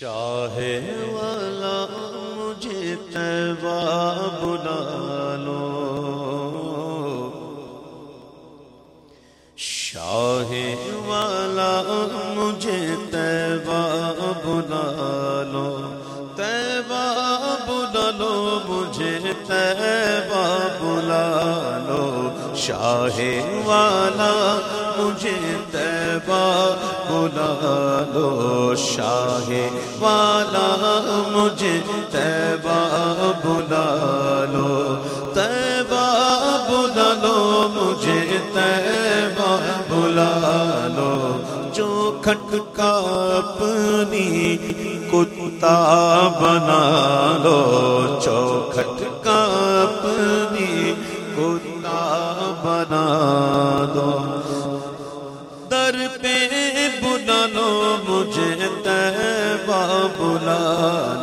شاہ والا مجھے تیبہ بلا لو۔ شاہ والا مجھے تیبہ بلا لو۔ تیبہ بلا لو، مجھے تیبہ بلا لو۔ شاہ والا مجھے تیبہ بلا لو شاہ والا، مجھے تیبہ بلا لو تیبہ بلا لو مجھے تیبہ بلا لو جو کھٹکا اپنی کتا بنا لو چوکھٹ کا اپنی کتا بنا دو در پہ بلا لو مجھے تیبہ بلا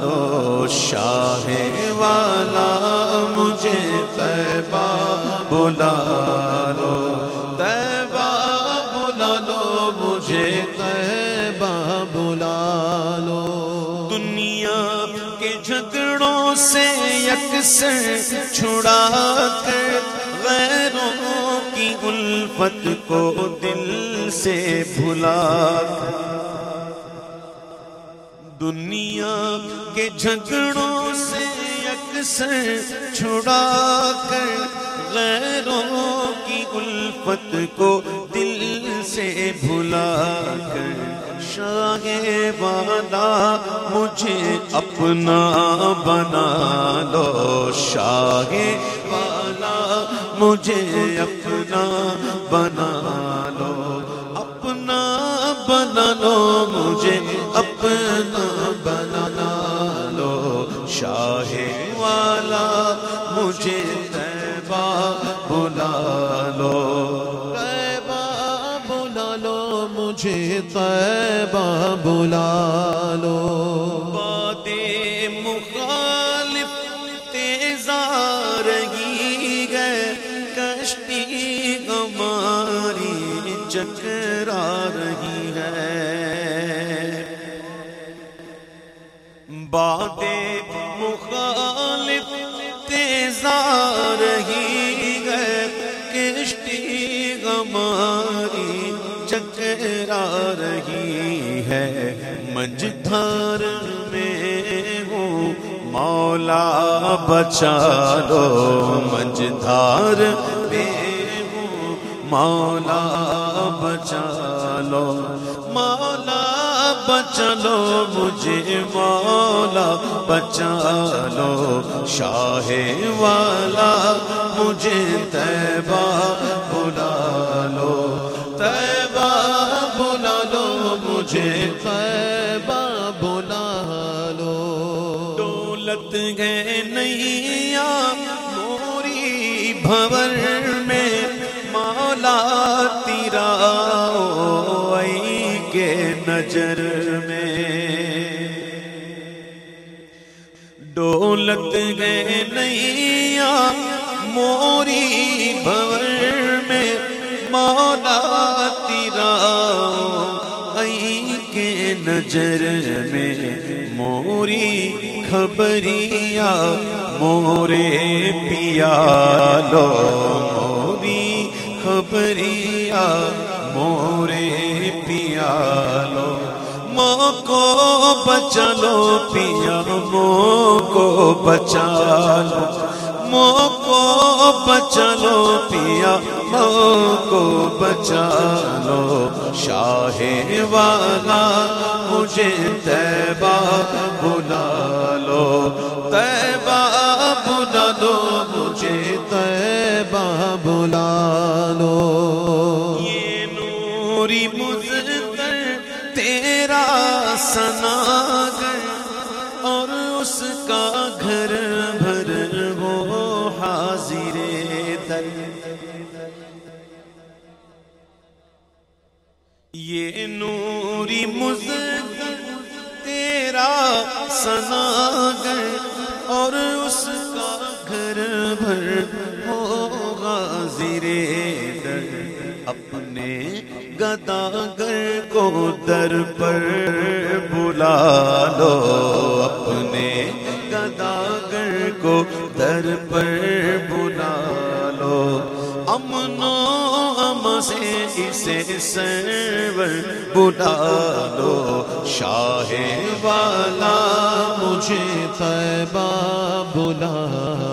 لو شاہ والا، مجھے تیبہ بلا لو تیبہ بلا لو مجھے تیبہ بلا لو دنیا کے جھگڑوں سے یکسر چھڑا کر غیروں کی الفت کو دل سے بھلا دنیا کے جھگڑوں سے یکسر چھڑا کر غیروں کی الفت کو دل سے بھلا کر۔ شاہ والا مجھے اپنا بنا لو، شاہ والا مجھے اپنا بنا لو، اپنا بنا لو، مجھے اپنا بنا لو۔ شاہ والا، مجھے تیبہ بلا لو۔ تیبہ بلا لو، مجھے تیبہ بلا لو۔ چکرا رہی ہے۔ باتیں مخالف تیزا رہی گئے کشتی ہماری چکرا رہی ہے۔ منجھار میں ہوں مولا، بچا لو منجھار میں۔ مولا بچا لو مولا بچا لو مجھے مولا بچا لو شاہ والا مجھے تیبہ بلا لو تیبہ بلا لو مجھے تیبہ بلا لو دولت گئے نیا موری بھور کے نظر میں ڈولت گئے نیا موری بھور میں مولا تیرا ائی کے نظر میں موری خبریا مورے پیا لو موری خبریا مورے کو بچا لو پیا مو کو بچا لو مو کو بچا لو پیا مو کو بچا لو شاہ والا، مجھے تیبہ بلا لو۔ تیبہ بلا لو، مجھے تیبہ بلا لو۔ سناگر اور اس کا گھر بھر وہ حاضر در یہ نوری مزدر تیرا سناگر اور اس کا گھر بھر اپنے گداگر کو در پر بلا لو۔ اپنے گداگر کو در پر بلا لو۔ امن و سے اسے سرور بلا لو۔ شاہ والا مجھے طیبہ بلا